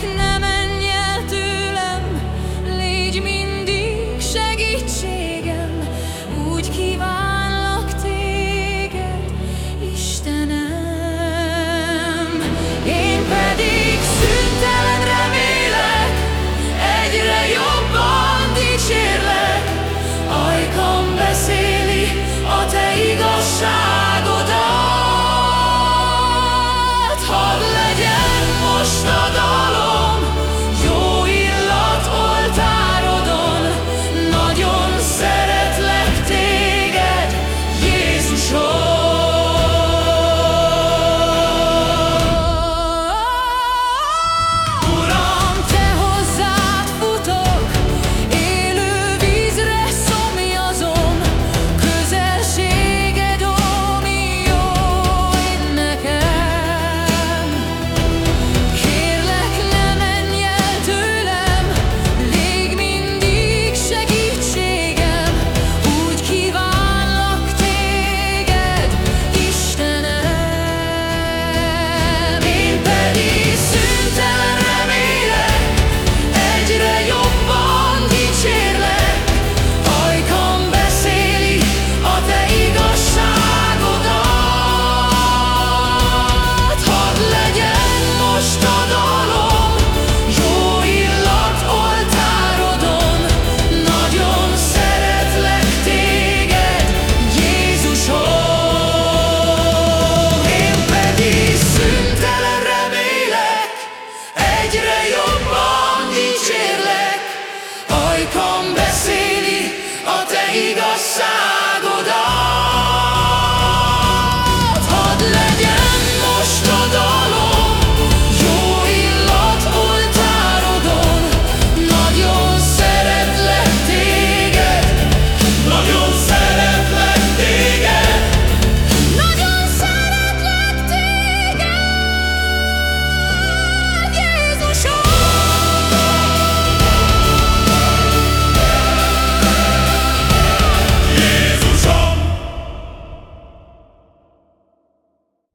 can egyre jobban dicsérlek, ajkam beszéli a te igazság.